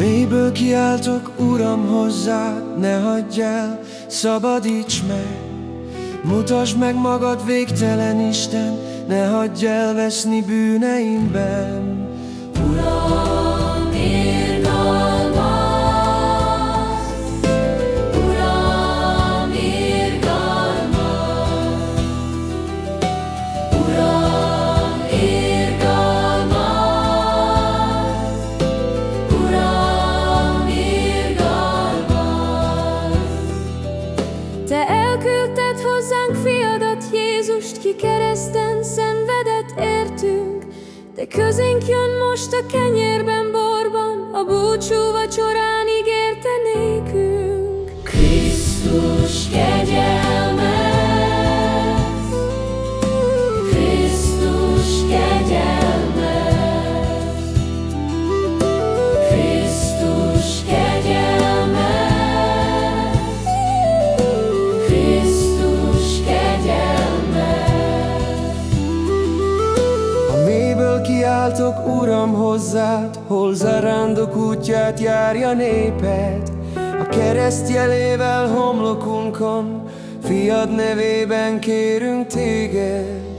Mélyből kiáltok, Uram, hozzá, ne hagyj el, szabadíts meg. Mutasd meg magad, végtelen Isten, ne hagyj el veszni bűneimben. Te elküldted hozzánk fiadat, Jézust, ki kereszten szenvedett értünk, de közénk jön most a kenyérben, borban, a búcsú vacsorán kiáltok, Uram, hozzád, hol zarándok útját járja néped. A kereszt jelével homlokunkon, fiad nevében kérünk téged.